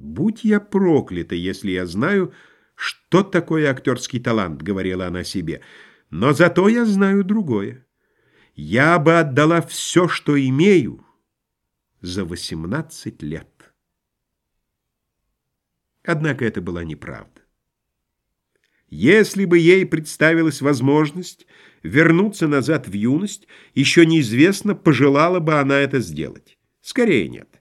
«Будь я проклята, если я знаю, что такое актерский талант», — говорила она себе. «Но зато я знаю другое. Я бы отдала все, что имею, за восемнадцать лет». Однако это была неправда. Если бы ей представилась возможность вернуться назад в юность, еще неизвестно, пожелала бы она это сделать. Скорее нет.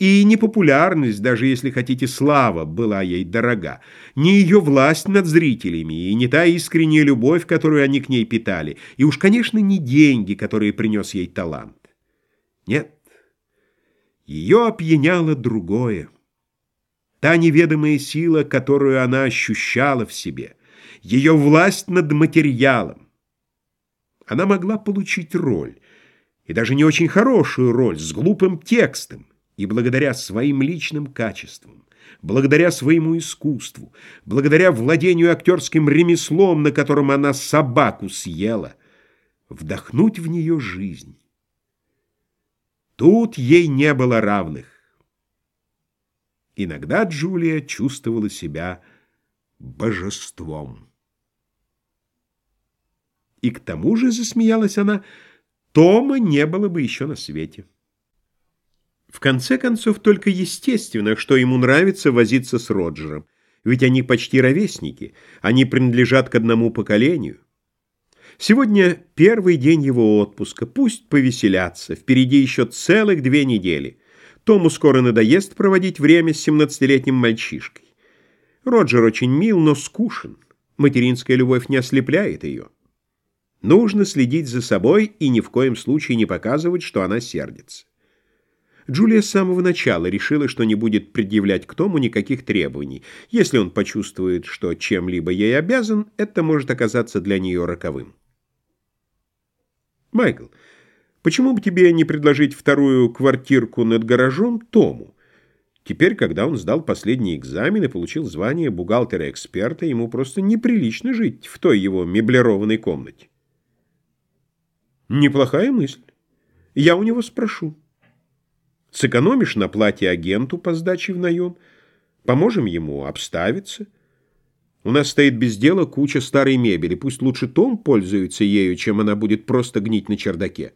И не популярность, даже если хотите слава, была ей дорога, не ее власть над зрителями, и не та искренняя любовь, которую они к ней питали, и уж, конечно, не деньги, которые принес ей талант. Нет, ее опьяняло другое. Та неведомая сила, которую она ощущала в себе, ее власть над материалом. Она могла получить роль, и даже не очень хорошую роль, с глупым текстом, и благодаря своим личным качествам, благодаря своему искусству, благодаря владению актерским ремеслом, на котором она собаку съела, вдохнуть в нее жизнь. Тут ей не было равных. Иногда Джулия чувствовала себя божеством. И к тому же, засмеялась она, Тома не было бы еще на свете. В конце концов, только естественно, что ему нравится возиться с Роджером, ведь они почти ровесники, они принадлежат к одному поколению. Сегодня первый день его отпуска, пусть повеселятся, впереди еще целых две недели. Тому скоро надоест проводить время с семнадцатилетним мальчишкой. Роджер очень мил, но скушен. Материнская любовь не ослепляет ее. Нужно следить за собой и ни в коем случае не показывать, что она сердится. Джулия с самого начала решила, что не будет предъявлять к Тому никаких требований. Если он почувствует, что чем-либо ей обязан, это может оказаться для нее роковым. «Майкл, почему бы тебе не предложить вторую квартирку над гаражом Тому?» Теперь, когда он сдал последний экзамен и получил звание бухгалтера-эксперта, ему просто неприлично жить в той его меблированной комнате. Неплохая мысль. Я у него спрошу. Сэкономишь на плате агенту по сдаче в наем, поможем ему обставиться. У нас стоит без дела куча старой мебели, пусть лучше Том пользуется ею, чем она будет просто гнить на чердаке.